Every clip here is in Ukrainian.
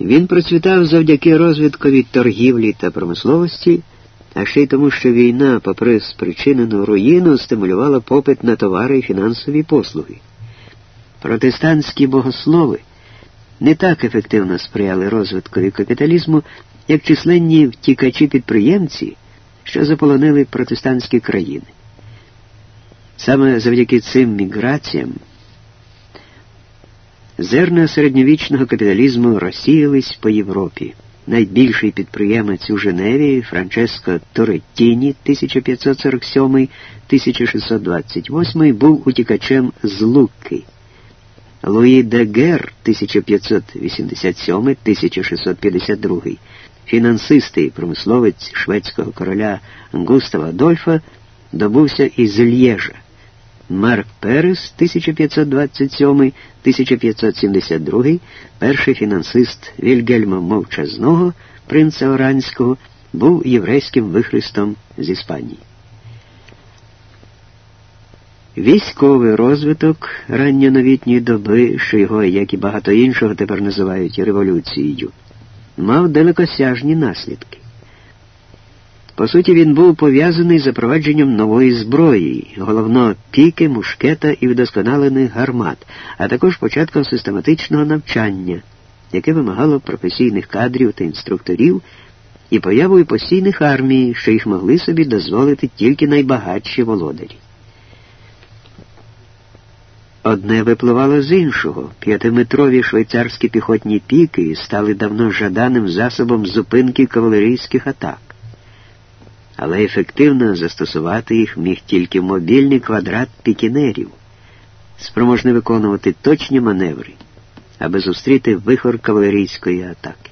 Він процвітав завдяки розвиткові торгівлі та промисловості, а ще й тому, що війна, попри спричинену руїну, стимулювала попит на товари і фінансові послуги. Протестантські богослови не так ефективно сприяли розвиткові капіталізму, як численні втікачі-підприємці, що заполонили протестантські країни. Саме завдяки цим міграціям зерна середньовічного капіталізму розсіялись по Європі. Найбільший підприємець у Женеві Франческо Тореттіні 1547-1628 був утікачем з Луки. Луї де Гер 1587-1652, фінансист і промисловець шведського короля Густава Адольфа, добувся із Лєжа. Марк Перес 1527-1572, перший фінансист Вільгельма Мовчазного, принца Оранського, був єврейським вихрестом з Іспанії. Військовий розвиток ранньоновітньої доби, що його, як і багато іншого, тепер називають революцією, мав далекосяжні наслідки. По суті, він був пов'язаний з запровадженням нової зброї, головно піки, мушкета і вдосконалених гармат, а також початком систематичного навчання, яке вимагало професійних кадрів та інструкторів, і появою постійних армій, що їх могли собі дозволити тільки найбагатші володарі. Одне випливало з іншого. П'ятиметрові швейцарські піхотні піки стали давно жаданим засобом зупинки кавалерійських атак але ефективно застосувати їх міг тільки мобільний квадрат пікінерів, спроможний виконувати точні маневри, аби зустріти вихор кавалерійської атаки.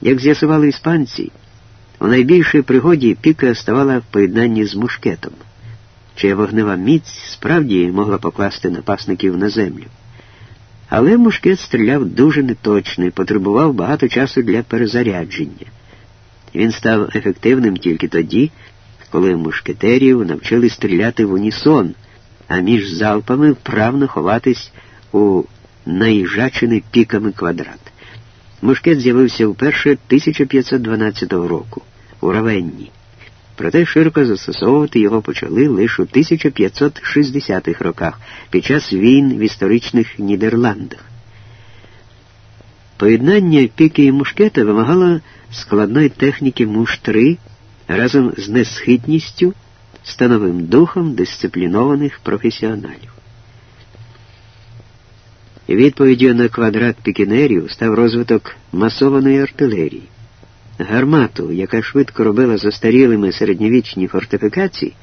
Як з'ясували іспанці, у найбільшій пригоді піка ставала в поєднанні з мушкетом, чия вогнева міць справді могла покласти напасників на землю. Але мушкет стріляв дуже неточно і потребував багато часу для перезарядження. Він став ефективним тільки тоді, коли мушкетерів навчили стріляти в унісон, а між залпами вправно ховатись у наїжачений піками квадрат. Мушкет з'явився вперше 1512 року у Равенні. Проте широко застосовувати його почали лише у 1560-х роках під час війн в історичних Нідерландах. Поєднання піки і мушкета вимагало складної техніки муштри разом з несхитністю, становим духом дисциплінованих професіоналів. Відповіддю на квадрат пікінерів став розвиток масованої артилерії. Гармату, яка швидко робила застарілими середньовічні фортифікації,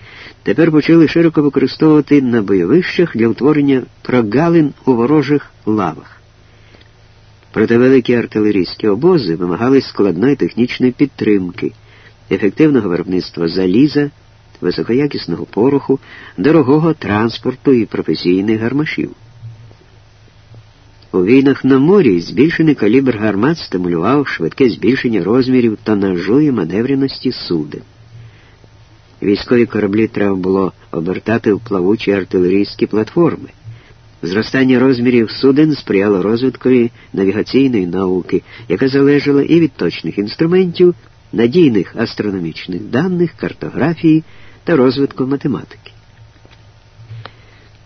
тепер почали широко використовувати на бойовищах для утворення прогалин у ворожих лавах. Проте великі артилерійські обози вимагали складної технічної підтримки, ефективного виробництва заліза, високоякісного пороху, дорогого транспорту і професійних гармашів. У війнах на морі збільшений калібр гармат стимулював швидке збільшення розмірів тонажу і маневреності суден. Військові кораблі треба було обертати в плавучі артилерійські платформи. Зростання розмірів суден сприяло розвиткові навігаційної науки, яка залежала і від точних інструментів, надійних астрономічних даних, картографії та розвитку математики.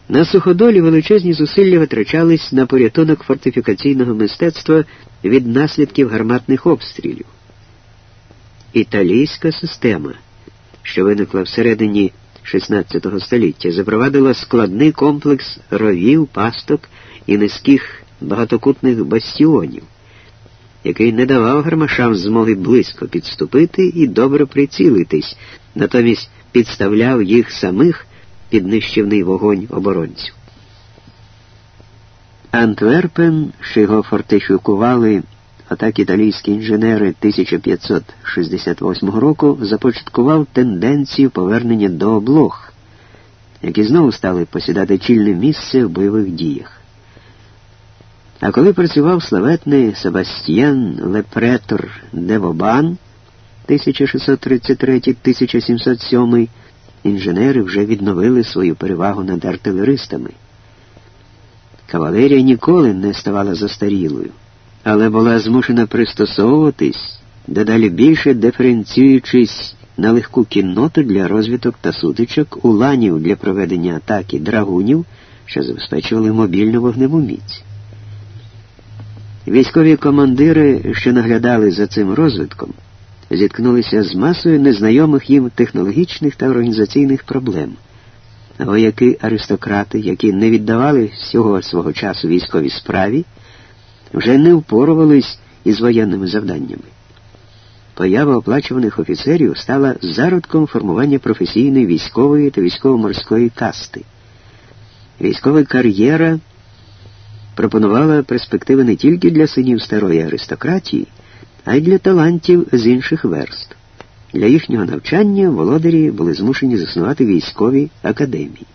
На суходолі величезні зусилля витрачались на порятунок фортифікаційного мистецтва від наслідків гарматних обстрілів. Італійська система, що виникла всередині XVI століття запровадила складний комплекс ровів, пасток і низьких багатокутних бастіонів, який не давав гармашам змоги близько підступити і добре прицілитись, натомість підставляв їх самих під нищівний вогонь оборонців. Антверпен, що його фортифікували Отак італійські інженери 1568 року започаткував тенденцію повернення до облог, які знову стали посідати чільне місце в бойових діях. А коли працював славетний Себастьян Лепретор де Вобан 1633-1707, інженери вже відновили свою перевагу над артилеристами. Кавалерія ніколи не ставала застарілою але була змушена пристосовуватись, дедалі більше диференціюючись на легку кінноту для розвиток та сутичок, уланів для проведення атаки драгунів, що забезпечували мобільну вогневу міць. Військові командири, що наглядали за цим розвитком, зіткнулися з масою незнайомих їм технологічних та організаційних проблем. Вояки аристократи, які не віддавали всього свого часу військовій справі, вже не впорувались із воєнними завданнями. Поява оплачуваних офіцерів стала зародком формування професійної військової та військово-морської касти. Військова кар'єра пропонувала перспективи не тільки для синів старої аристократії, а й для талантів з інших верств. Для їхнього навчання володарі були змушені заснувати військові академії.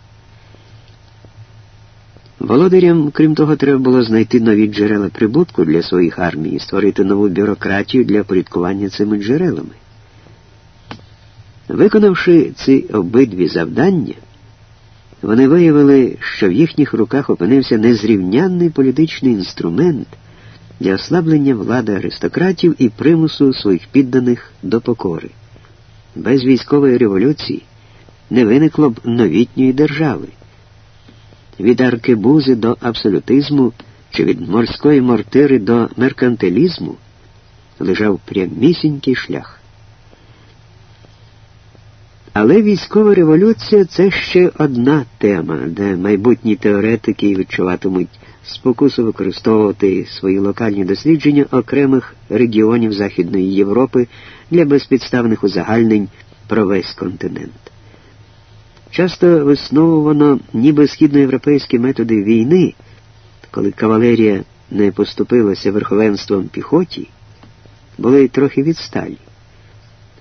Володарям, крім того, треба було знайти нові джерела прибутку для своїх армій і створити нову бюрократію для порядкування цими джерелами. Виконавши ці обидві завдання, вони виявили, що в їхніх руках опинився незрівнянний політичний інструмент для ослаблення влади аристократів і примусу своїх підданих до покори. Без військової революції не виникло б новітньої держави. Від аркебузи до абсолютизму чи від морської мортири до меркантилізму лежав прямісінький шлях. Але військова революція це ще одна тема, де майбутні теоретики відчуватимуть спокусу використовувати свої локальні дослідження окремих регіонів Західної Європи для безпідставних узагальнень про весь континент. Часто висновувано ніби східноєвропейські методи війни, коли кавалерія не поступилася верховенством піхоті, були трохи відсталі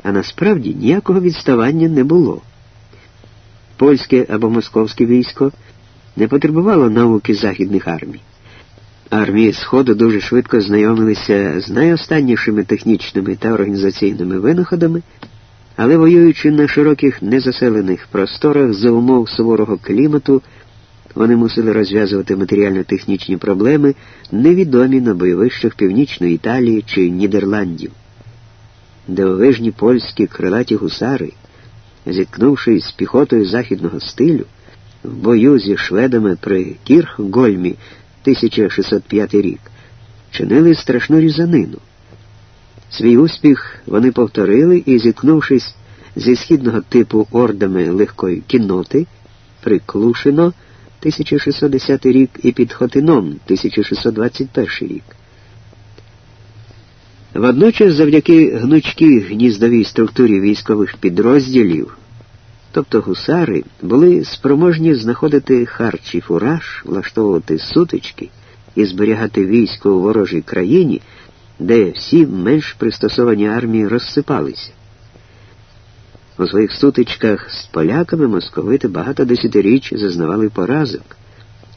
а насправді ніякого відставання не було. Польське або московське військо не потребувало науки західних армій. Армії Сходу дуже швидко знайомилися з найостаннішими технічними та організаційними винаходами, але воюючи на широких незаселених просторах за умов суворого клімату, вони мусили розв'язувати матеріально-технічні проблеми, невідомі на бойовищах Північної Італії чи Нідерландів дивовижні польські крилаті гусари, зіткнувшись з піхотою західного стилю, в бою зі шведами при Кірхгольмі 1605 рік, чинили страшну різанину. Свій успіх вони повторили і, зіткнувшись зі східного типу ордами легкої кінноти, при Клушино 1610 рік і під Хотином 1621 рік. Водночас, завдяки гнучкій гніздовій структурі військових підрозділів, тобто гусари, були спроможні знаходити харч фураж, влаштовувати сутички і зберігати військо у ворожій країні, де всі менш пристосовані армії розсипалися. У своїх сутичках з поляками московити багато десятиріч зазнавали поразок,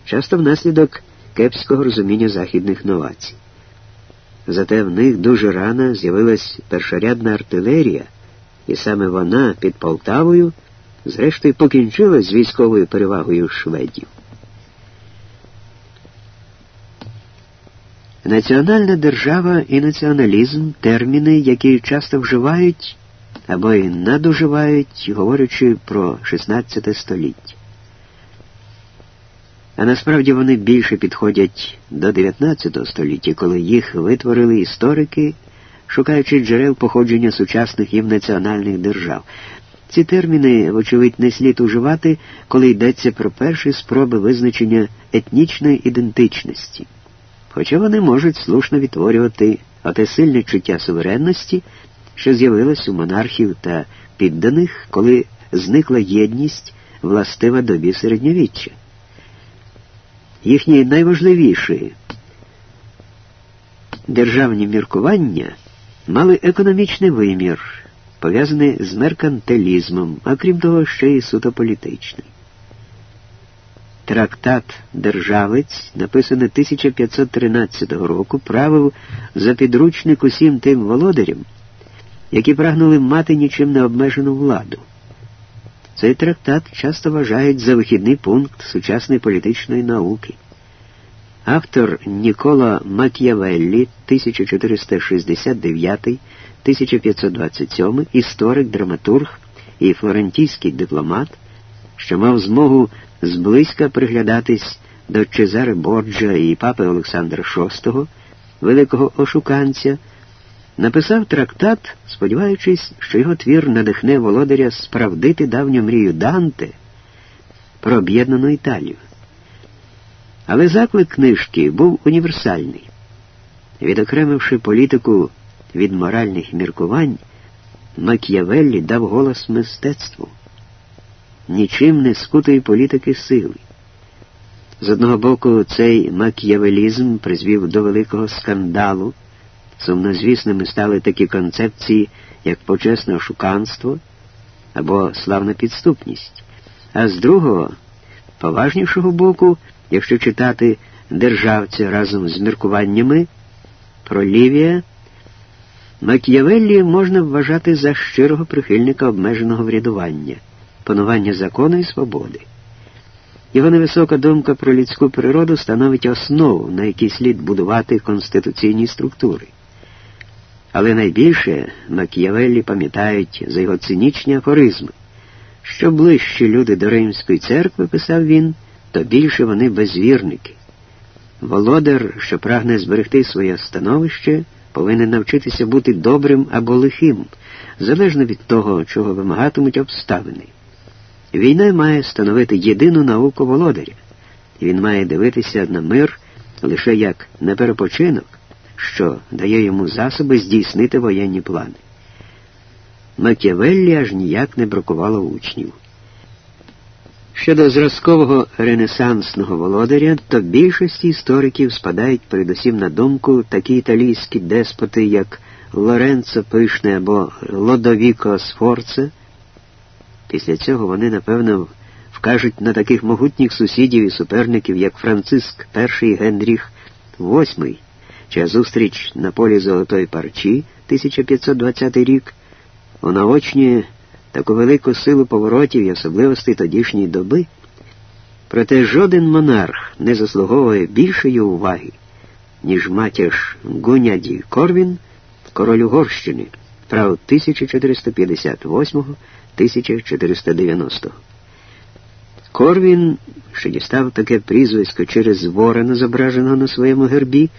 часто внаслідок кепського розуміння західних новацій. Зате в них дуже рано з'явилась першорядна артилерія, і саме вона під Полтавою, зрештою, покінчила з військовою перевагою шведів. Національна держава і націоналізм терміни, які часто вживають або й надуживають, говорячи про XVI століття а насправді вони більше підходять до 19 століття, коли їх витворили історики, шукаючи джерел походження сучасних їм національних держав. Ці терміни, вочевидь, не слід уживати, коли йдеться про перші спроби визначення етнічної ідентичності, хоча вони можуть слушно відтворювати оте сильне чуття суверенності, що з'явилось у монархів та підданих, коли зникла єдність властива добі середньовіччя їхні найважливіші державні міркування мали економічний вимір, пов'язаний з меркантилізмом, а крім того, ще й суто політичний. Трактат Державець, написаний 1513 року, правив за підручник усім тим володарям, які прагнули мати нічим не обмежену владу. Цей трактат часто вважають за вихідний пункт сучасної політичної науки. Автор Нікола Мак'явеллі 1469-1527, історик, драматург і флорентійський дипломат, що мав змогу зблизька приглядатись до Чезаре Борджа і папи Олександра VI, великого ошуканця, написав трактат, сподіваючись, що його твір надихне володаря справдити давню мрію Данте про об'єднану Італію. Але заклик книжки був універсальний. Відокремивши політику від моральних міркувань, Мак'явеллі дав голос мистецтву, нічим не скутої політики сили. З одного боку, цей мак'явелізм призвів до великого скандалу. Сумнозвісними стали такі концепції, як почесне ошуканство або славна підступність. А з другого, поважнішого боку, якщо читати державця разом з міркуваннями про Лівія, Мак'явеллі можна вважати за щирого прихильника обмеженого врядування, панування закону і свободи. Його невисока думка про людську природу становить основу, на якій слід будувати конституційні структури. Але найбільше Мак'явеллі пам'ятають за його цинічні афоризми. Що ближче люди до Римської церкви, писав він, то більше вони безвірники. Володар, що прагне зберегти своє становище, повинен навчитися бути добрим або лихим, залежно від того, чого вимагатимуть обставини. Війна має становити єдину науку володаря, він має дивитися на мир лише як на перепочинок, що дає йому засоби здійснити воєнні плани. Макіавеллі аж ніяк не бракувало учнів. Щодо зразкового ренесансного володаря, то більшості істориків спадають передусім на думку такі італійські деспоти, як Лоренцо Пишне або Лодовіко Сфорце. Після цього вони, напевно, вкажуть на таких могутніх сусідів і суперників, як Франциск І Генріх VIII, чия зустріч на полі Золотої Парчі 1520 рік, унаочнює таку велику силу поворотів і особливостей тодішньої доби. Проте жоден монарх не заслуговує більшої уваги, ніж матір Гуняді Корвін, король Угорщини, прав 1458-1490. Корвін, що дістав таке прізвисько через ворона, зображеного на своєму гербі,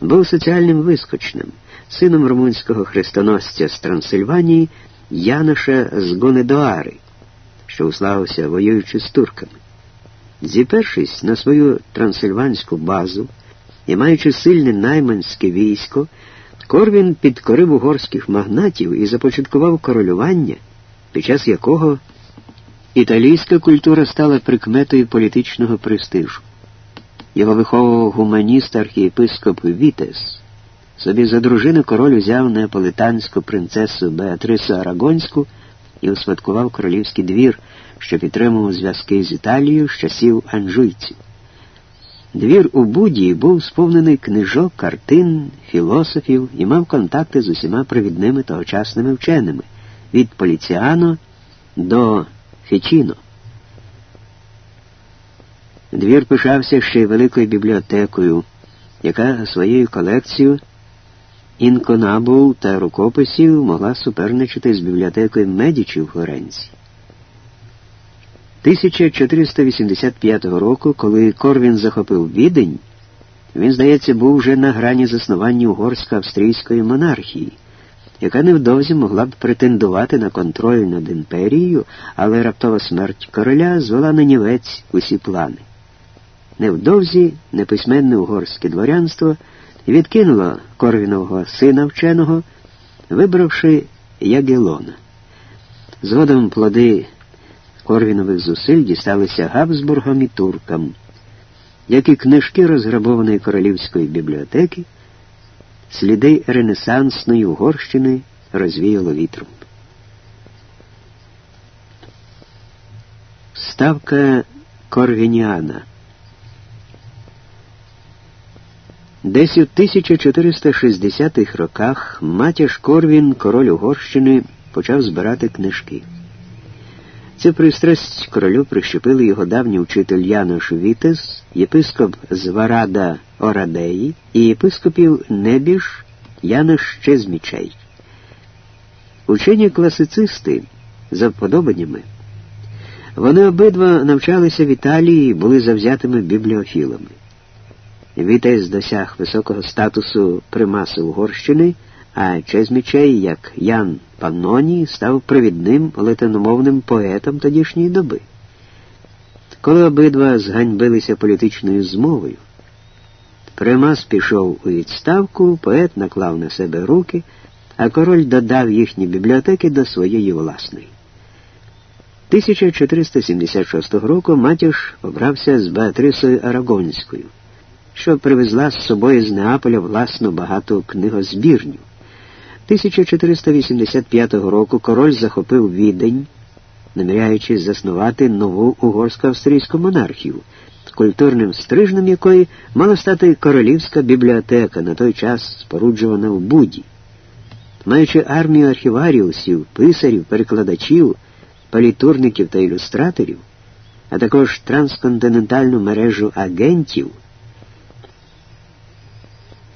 був соціальним вискочним, сином румунського хрестоносця з Трансильванії Яноша з Гонедоари, що уславився воюючи з турками. Зіпершись на свою трансильванську базу і маючи сильне найманське військо, Корвін підкорив угорських магнатів і започаткував королювання, під час якого італійська культура стала прикметою політичного престижу. Його виховував гуманіст архієпископ Вітес. Собі за дружину король узяв неаполитанську принцесу Беатрису Арагонську і успадкував королівський двір, що підтримував зв'язки з Італією з часів анжуйців. Двір у Будії був сповнений книжок, картин, філософів і мав контакти з усіма провідними тогочасними вченими від Поліціано до Фічіно. Двір пишався ще й великою бібліотекою, яка своєю колекцією інконабул та рукописів могла суперничати з бібліотекою Медічі в Флоренції. 1485 року, коли Корвін захопив відень, він, здається, був вже на грані заснування угорсько-австрійської монархії, яка невдовзі могла б претендувати на контроль над імперією, але раптова смерть короля звела на нівець усі плани. Невдовзі неписьменне угорське дворянство відкинуло Корвінового сина вченого, вибравши Ягелона. Згодом плоди Корвінових зусиль дісталися Габсбургам і туркам, як і книжки розграбованої королівської бібліотеки, сліди Ренесансної Угорщини розвіяло вітром. Ставка Корвініана Десь у 1460-х роках Матяш Корвін, король Угорщини, почав збирати книжки. Цю пристрасть королю прищепили його давній учитель Янош Вітес, єпископ Зварада Орадеї і єпископів Небіж Янош Чезмічей. Учені класицисти за вподобаннями. Вони обидва навчалися в Італії і були завзятими бібліофілами. Вітес досяг високого статусу примаси Угорщини, а Чезмічей, як Ян Панноні, став провідним латиномовним поетом тодішньої доби. Коли обидва зганьбилися політичною змовою, Примас пішов у відставку, поет наклав на себе руки, а король додав їхні бібліотеки до своєї власної. 1476 року Матюш обрався з Беатрисою Арагонською, що привезла з собою з Неаполя власну багату книгозбірню. 1485 року король захопив відень, наміряючись заснувати нову угорсько-австрійську монархію, культурним стрижнем якої мала стати королівська бібліотека, на той час споруджувана в Буді. Маючи армію архіваріусів, писарів, перекладачів, палітурників та ілюстраторів, а також трансконтинентальну мережу агентів,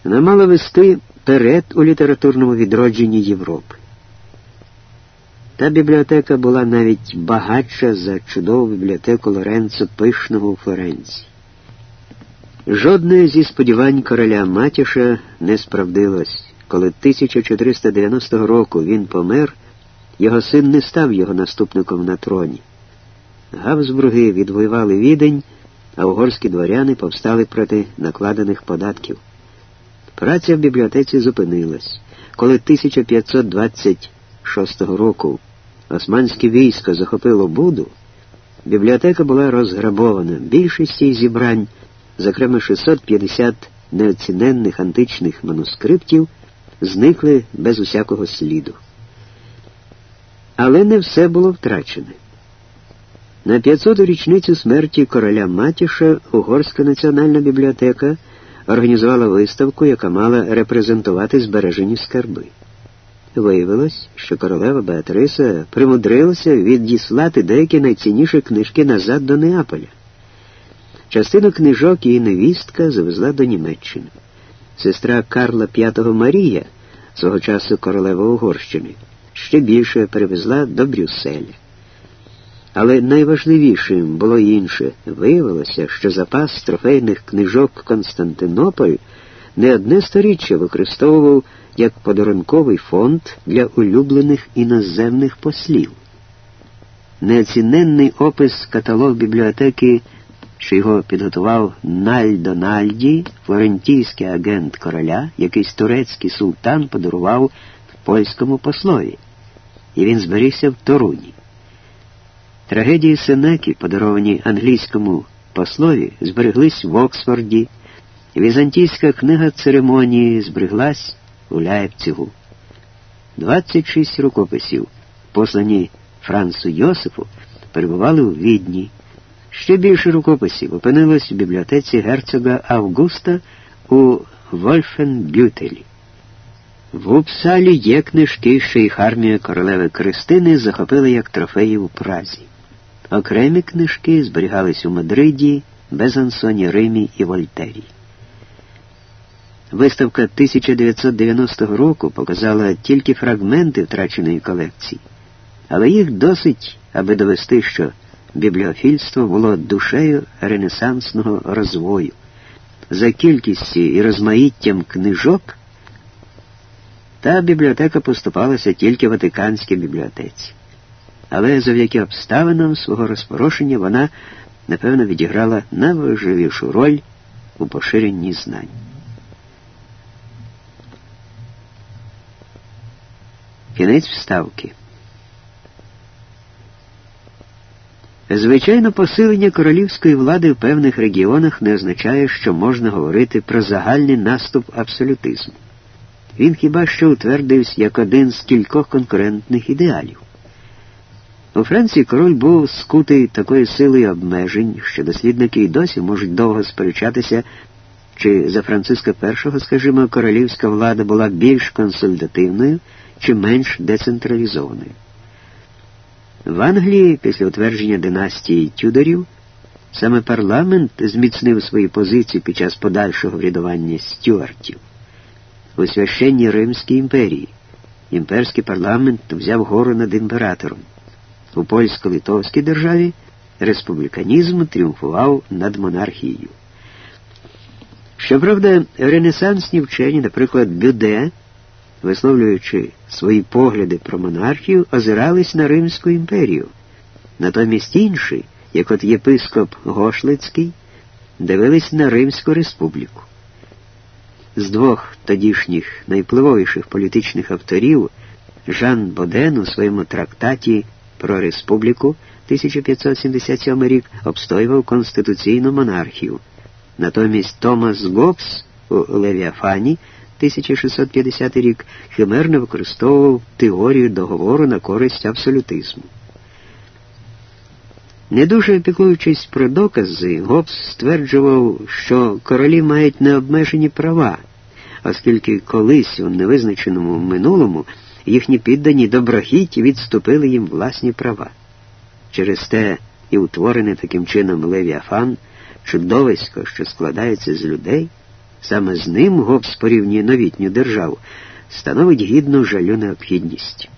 вона мала вести перед у літературному відродженні Європи. Та бібліотека була навіть багатша за чудову бібліотеку Лоренцо Пишного у Флоренції. Жодне зі сподівань короля Матіша не справдилось. Коли 1490 року він помер, його син не став його наступником на троні. Гавсбурги відвоювали відень, а угорські дворяни повстали проти накладених податків. Праця в бібліотеці зупинилась. Коли 1526 року османське військо захопило Буду, бібліотека була розграбована. Більшість її зібрань, зокрема 650 неоціненних античних манускриптів, зникли без усякого сліду. Але не все було втрачене. На 500-ту річницю смерті короля Матіша Угорська національна бібліотека організувала виставку, яка мала репрезентувати збережені скарби. Виявилось, що королева Беатриса примудрилася відіслати деякі найцінніші книжки назад до Неаполя. Частину книжок її невістка завезла до Німеччини. Сестра Карла V Марія, свого часу королева Угорщини, ще більше перевезла до Брюсселя. Але найважливішим було інше. Виявилося, що запас трофейних книжок Константинополь не одне сторіччя використовував як подарунковий фонд для улюблених іноземних послів. Неоціненний опис каталог бібліотеки, що його підготував Нальдо Нальді, флорентійський агент короля, якийсь турецький султан подарував польському послові, і він зберігся в Торуні. Трагедії Сенеки, подаровані англійському послові, збереглись в Оксфорді, візантійська книга церемонії збереглась у Ляєпцігу. 26 рукописів, послані Францу Йосифу, перебували у Відні. Ще більше рукописів опинилось в бібліотеці герцога Августа у Вольфенбютелі. В Упсалі є книжки, що їх армія королеви Кристини захопила як трофеї у Празі. Окремі книжки зберігались у Мадриді, Безансоні, Римі і Вольтері. Виставка 1990 року показала тільки фрагменти втраченої колекції, але їх досить, аби довести, що бібліофільство було душею ренесансного розвою. За кількістю і розмаїттям книжок та бібліотека поступалася тільки Ватиканській бібліотеці. Але завдяки обставинам свого розпорошення вона, напевно, відіграла найважливішу роль у поширенні знань. Кінець вставки. Звичайно, посилення королівської влади в певних регіонах не означає, що можна говорити про загальний наступ абсолютизму. Він хіба що утвердився як один з кількох конкурентних ідеалів. У Франції король був скутий такою силою обмежень, що дослідники й досі можуть довго сперечатися, чи за Франциска І, скажімо, королівська влада була більш консультативною чи менш децентралізованою. В Англії після утвердження династії Тюдорів саме парламент зміцнив свої позиції під час подальшого врядування стюартів. У священній Римській імперії імперський парламент взяв гору над імператором. У польсько-литовській державі республіканізм тріумфував над монархією. Щоправда, ренесансні вчені, наприклад, Бюде, висловлюючи свої погляди про монархію, озирались на Римську імперію. Натомість інші, як от єпископ Гошлицький, дивились на Римську республіку. З двох тодішніх найвпливовіших політичних авторів Жан Боден у своєму трактаті про республіку 1577 рік обстоював конституційну монархію. Натомість Томас Гоббс у Левіафані 1650 рік химерно використовував теорію договору на користь абсолютизму. Не дуже піклуючись про докази, Гоббс стверджував, що королі мають необмежені права, оскільки колись у невизначеному минулому їхні піддані доброхіті відступили їм власні права. Через те і утворений таким чином Левіафан – чудовисько, що складається з людей, саме з ним Гоббс порівнює новітню державу, становить гідну жалю необхідність.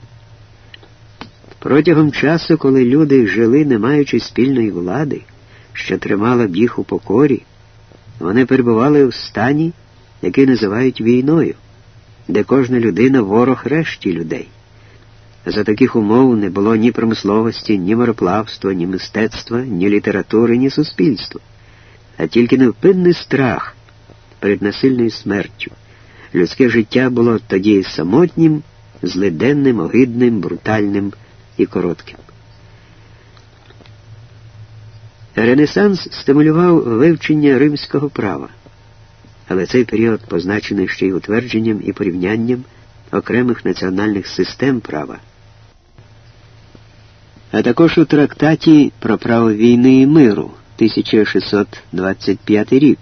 Протягом часу, коли люди жили, не маючи спільної влади, що тримала б їх у покорі, вони перебували в стані, який називають війною, де кожна людина ворог решті людей. За таких умов не було ні промисловості, ні мореплавства, ні мистецтва, ні літератури, ні суспільства а тільки невпинний страх перед насильною смертю. Людське життя було тоді самотнім, злиденним, огидним, брутальним і коротким. Ренесанс стимулював вивчення римського права, але цей період позначений ще й утвердженням і порівнянням окремих національних систем права. А також у трактаті про право війни і миру. 1625 рік,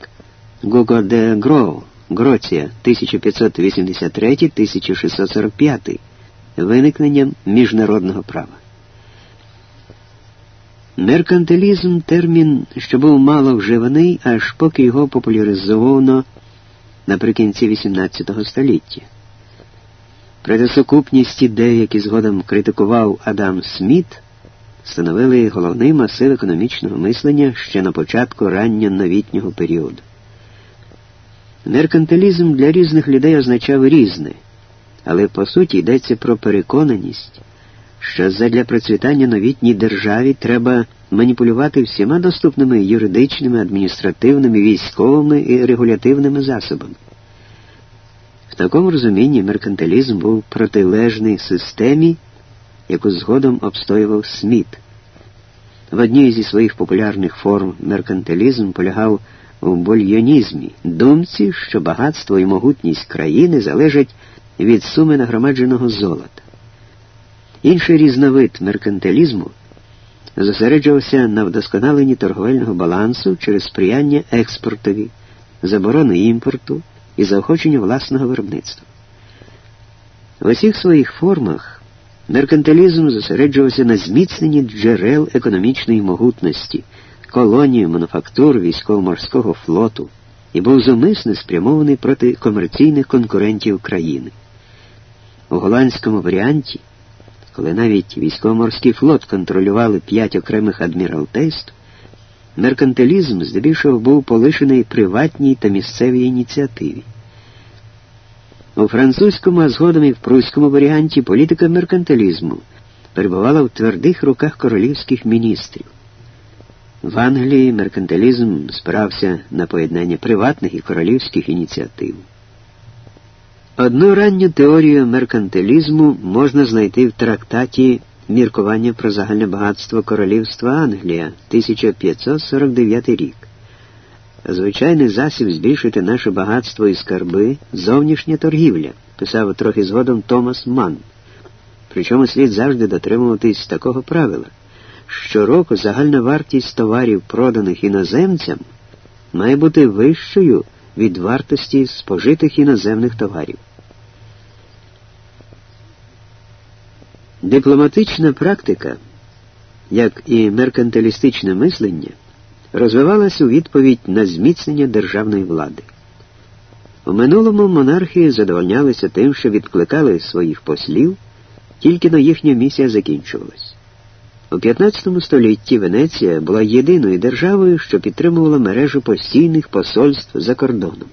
Гого де Гроу, Гроція, 1583-1645, виникненням міжнародного права. Меркантилізм термін, що був мало вживаний, аж поки його популяризовано наприкінці XVIII століття. Проте ідей, які згодом критикував Адам Сміт, становили головний масив економічного мислення ще на початку ранньо-новітнього періоду. Меркантилізм для різних людей означав різне, але по суті йдеться про переконаність, що задля процвітання новітній державі треба маніпулювати всіма доступними юридичними, адміністративними, військовими і регулятивними засобами. В такому розумінні меркантилізм був протилежний системі яку згодом обстоював Сміт. В одній зі своїх популярних форм меркантилізм полягав у больйонізмі, думці, що багатство і могутність країни залежать від суми нагромадженого золота. Інший різновид меркантилізму зосереджувався на вдосконаленні торговельного балансу через сприяння експортові, заборону імпорту і заохочення власного виробництва. В усіх своїх формах Меркантилізм зосереджувався на зміцненні джерел економічної могутності, колонії, мануфактур військово-морського флоту і був зумисно спрямований проти комерційних конкурентів країни. У голландському варіанті, коли навіть військово-морський флот контролювали п'ять окремих адміралтейств, меркантилізм здебільшого був полишений приватній та місцевій ініціативі. У французькому, а згодом і в пруському варіанті політика меркантилізму перебувала в твердих руках королівських міністрів. В Англії меркантилізм спирався на поєднання приватних і королівських ініціатив. Одну ранню теорію меркантилізму можна знайти в трактаті Міркування про загальне багатство Королівства Англія 1549 рік. Звичайний засіб збільшити наше багатство і скарби зовнішня торгівля, писав трохи згодом Томас Манн. Причому слід завжди дотримуватись такого правила. Щороку загальна вартість товарів, проданих іноземцям, має бути вищою від вартості спожитих іноземних товарів. Дипломатична практика як і меркантилістичне мислення, розвивалась у відповідь на зміцнення державної влади. У минулому монархії задовольнялися тим, що відкликали своїх послів, тільки на їхня місія закінчувалась. У 15 столітті Венеція була єдиною державою, що підтримувала мережу постійних посольств за кордоном.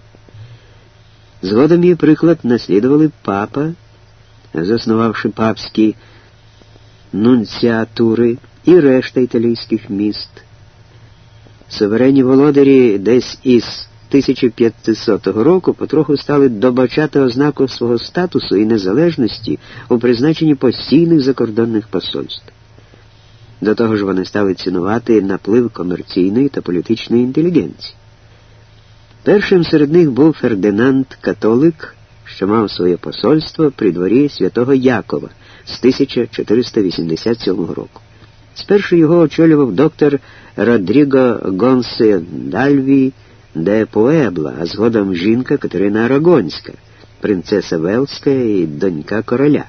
Згодом її приклад наслідували папа, заснувавши папські нунціатури і решта італійських міст. Суверенні володарі десь із 1500 року потроху стали добачати ознаку свого статусу і незалежності у призначенні постійних закордонних посольств. До того ж вони стали цінувати наплив комерційної та політичної інтелігенції. Першим серед них був Фердинанд Католик, що мав своє посольство при дворі святого Якова з 1487 року. Спершу його очолював доктор Родріго Гонсе Дальві де Пуебла, а згодом жінка Катерина Арагонська, принцеса Велська і донька короля.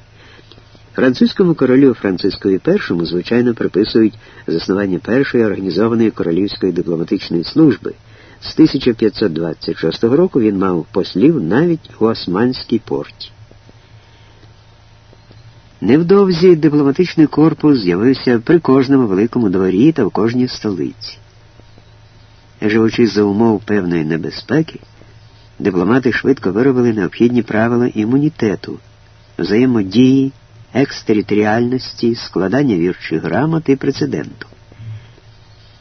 Французькому королю Францискові І, звичайно, приписують заснування першої організованої королівської дипломатичної служби. З 1526 року він мав послів навіть у Османській порті. Невдовзі дипломатичний корпус з'явився при кожному великому дворі та в кожній столиці. Живучи за умов певної небезпеки, дипломати швидко виробили необхідні правила імунітету, взаємодії, екстериторіальності, складання вірчих грамот і прецеденту.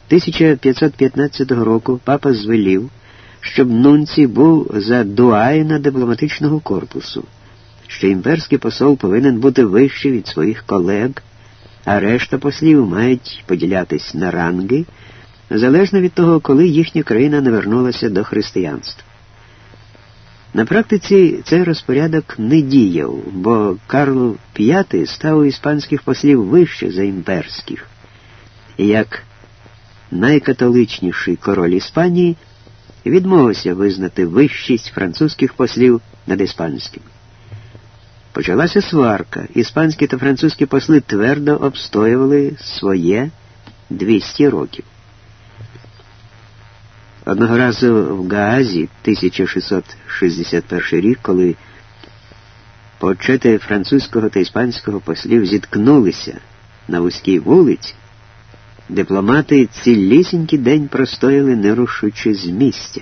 1515 року папа звелів, щоб Нунці був за дуаїна дипломатичного корпусу, що імперський посол повинен бути вищий від своїх колег, а решта послів мають поділятись на ранги залежно від того, коли їхня країна не вернулася до християнства. На практиці цей розпорядок не діяв, бо Карл V став у іспанських послів вище за імперських, і як найкатоличніший король Іспанії відмовився визнати вищість французьких послів над іспанськими. Почалася сварка. Іспанські та французькі посли твердо обстоювали своє 200 років. Одного разу в Гаазі 1661 рік, коли почети французького та іспанського послів зіткнулися на вузькій вулиці, дипломати цілісінький день простояли, не рушучи з місця,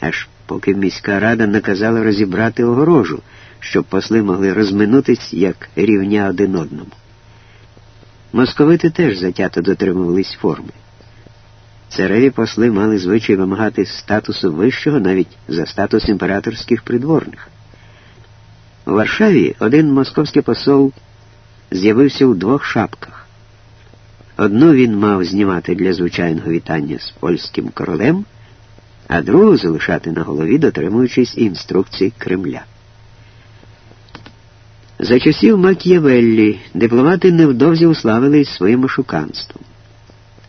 аж поки міська рада наказала розібрати огорожу, щоб посли могли розминутись як рівня один одному. Московити теж затято дотримувались форми. Цареві посли мали звичай вимагати статусу вищого навіть за статус імператорських придворних. У Варшаві один московський посол з'явився у двох шапках. Одну він мав знімати для звичайного вітання з польським королем, а другу залишати на голові, дотримуючись інструкцій Кремля. За часів Мак'євеллі дипломати невдовзі уславились своїм ошуканством.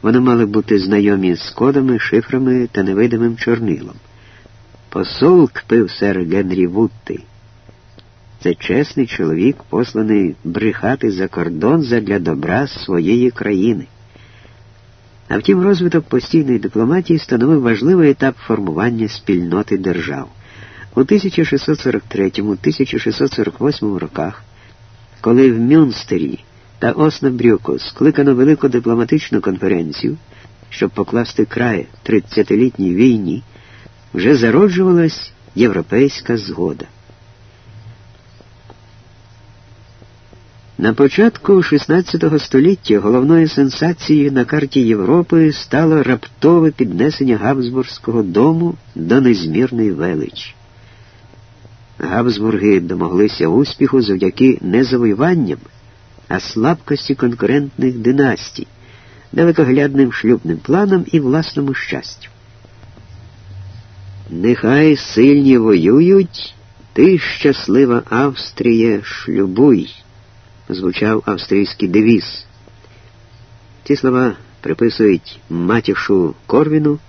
Вони мали бути знайомі з кодами, шифрами та невидимим чорнилом. Посол кпив сер Генрі Вутти. Це чесний чоловік, посланий брехати за кордон задля добра своєї країни. А втім, розвиток постійної дипломатії становив важливий етап формування спільноти держав. У 1643-1648 роках, коли в Мюнстері та Оснабрюку скликано велику дипломатичну конференцію, щоб покласти край 30-літній війні, вже зароджувалась європейська згода. На початку XVI століття головною сенсацією на карті Європи стало раптове піднесення Габсбурзького дому до незмірної величі. Габсбурги домоглися успіху завдяки не завоюванням, а слабкості конкурентних династій, далекоглядним шлюбним планам і власному щастю. Нехай сильні воюють, ти щаслива Австрія, шлюбуй, звучав австрійський девіз. Ці слова приписують матішу Корвіну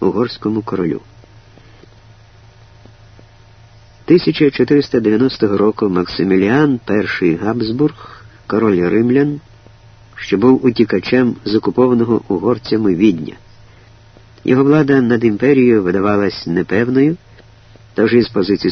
угорському королю. 1490 року Максиміліан І Габсбург король римлян, що був утікачем з окупованого угорцями відня. Його влада над імперією видавалась непевною, тож із позиції